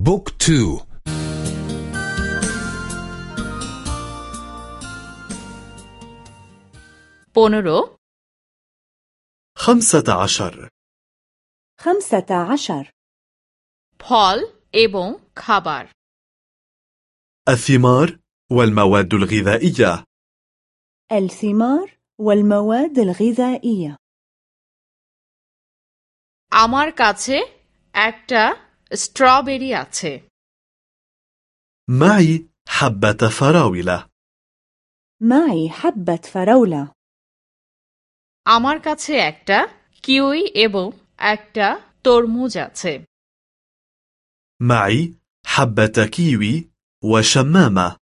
بوك تو পনেরো خمسة عشر خمسة عشر ফল এবং খাবার الثمار والمواد الغذائية الثمار والمواد الغذائية আমার কাছে একটা স্ট্রবেরি আছে معي حبة فراولة معي حبة فراولة আমার কাছে একটা কিউই এবং একটা তরমুজ আছে معي حبة كيوي وشمامة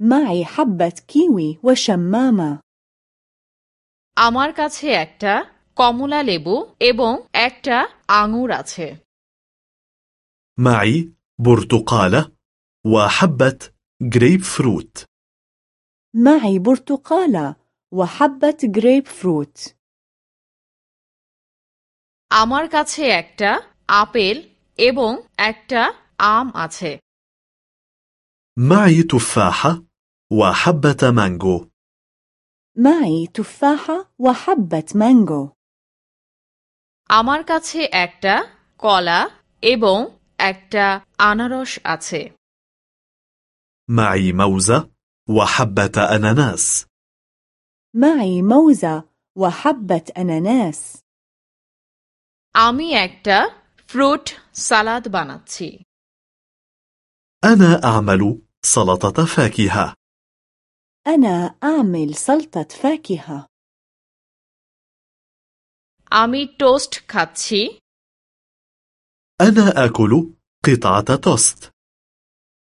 معي حبة كيوي وشمامة আমার কাছে একটা কমলা লেবু এবং একটা আঙুর আছে معي برتقالة وحبة جريب فروت معي برتقالة وحبة جريب فروت আমার কাছে একটা আপেল এবং একটা আম আছে معي تفاحة وحبة مانجو معي تفاحة وحبة مانجو আমার কাছে একটা কলা এবং একটা আনারস আছে معي موزة وحبة أناناس معي موزة وحبة أناناس আমি একটা ফ্রুট সালাদ বানাচ্ছি أنا أعمل سلطة فاكهة أنا أعمل سلطة فاكهة আমি টোস্ট খাচ্ছি أنا آكل قطعة توست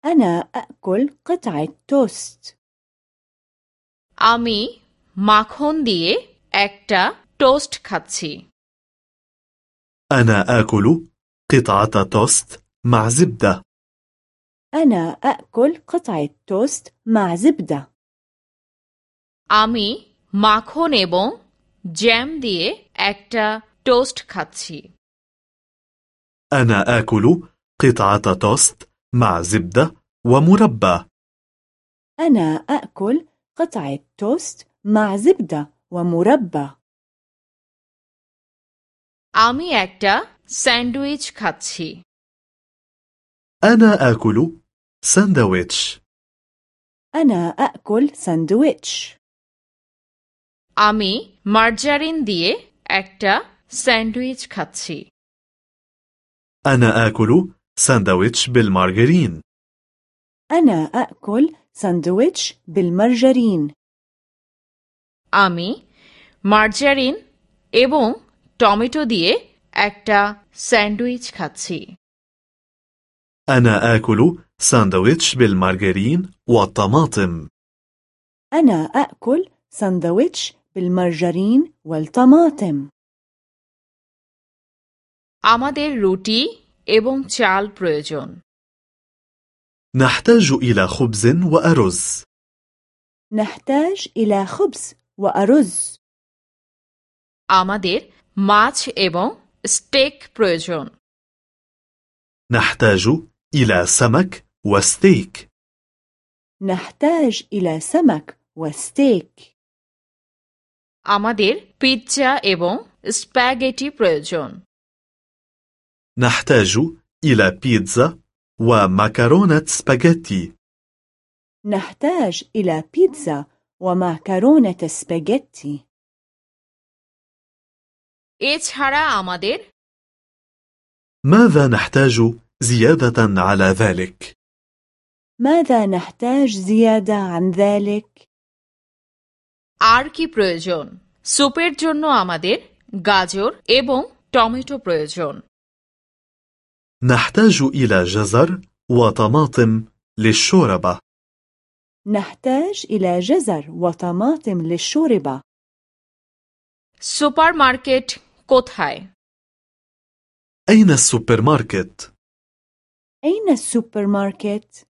أنا أأكل قطعة توست আমি মাখন দিয়ে একটা টোস্ট খাচ্ছি أنا آكل قطعة توست مع زبدة أنا أأكل قطعة توست مع زبدة আমি মাখন এবং জ্যাম দিয়ে একটা টোস্ট খাচ্ছি أنا آكل قطعة توست مع زبدة ومربى أنا أأكل قطعة توست مع زبدة ومربى আমি একটা স্যান্ডউইচ খাচ্ছি أنا آكل ساندويتش أنا أأكل ساندويتش আমি মার্জারিন দিয়ে একটা স্যান্ডউইচ খাচ্ছি أنا آكل ساندويتش بالمارغرين أنا أأكل ساندويتش بالمرجرين আমি মার্জারিন এবং টমেটো দিয়ে একটা স্যান্ডউইচ খাচ্ছি أنا آكل ساندويتش بالمارغرين والطماطم أنا أأكل ساندويتش بالمرجرين والطماطم আমাদের রুটি এবং চাল প্রয়োজন نحتاج إلى خبز وأرز نحتاج إلى خبز وأرز আমাদের মাছ এবং স্টেক প্রয়োজন نحتاج إلى سمك وستيك نحتاج إلى سمك وستيك আমাদের পিৎজা এবং স্প্যাগেটি প্রয়োজন نحتاج إلى بيتزا ومكرونة سباجيتي نحتاج إلى بيتزا ومعكرونة سباجيتي এছাড়া আমাদের ماذا نحتاج زيادة على ذلك؟ ماذا نحتاج زيادة عن ذلك؟ আর কি প্রয়োজন স্যুপের জন্য আমাদের গাজর এবং টমেটো প্রয়োজন نحتاج إلى جزر وطماطم للشوربة نحتاج إلى جزر وطماطم للشوربة সুপার মার্কেট কোথায় أين السوبر ماركت؟ أين السوبر ماركت؟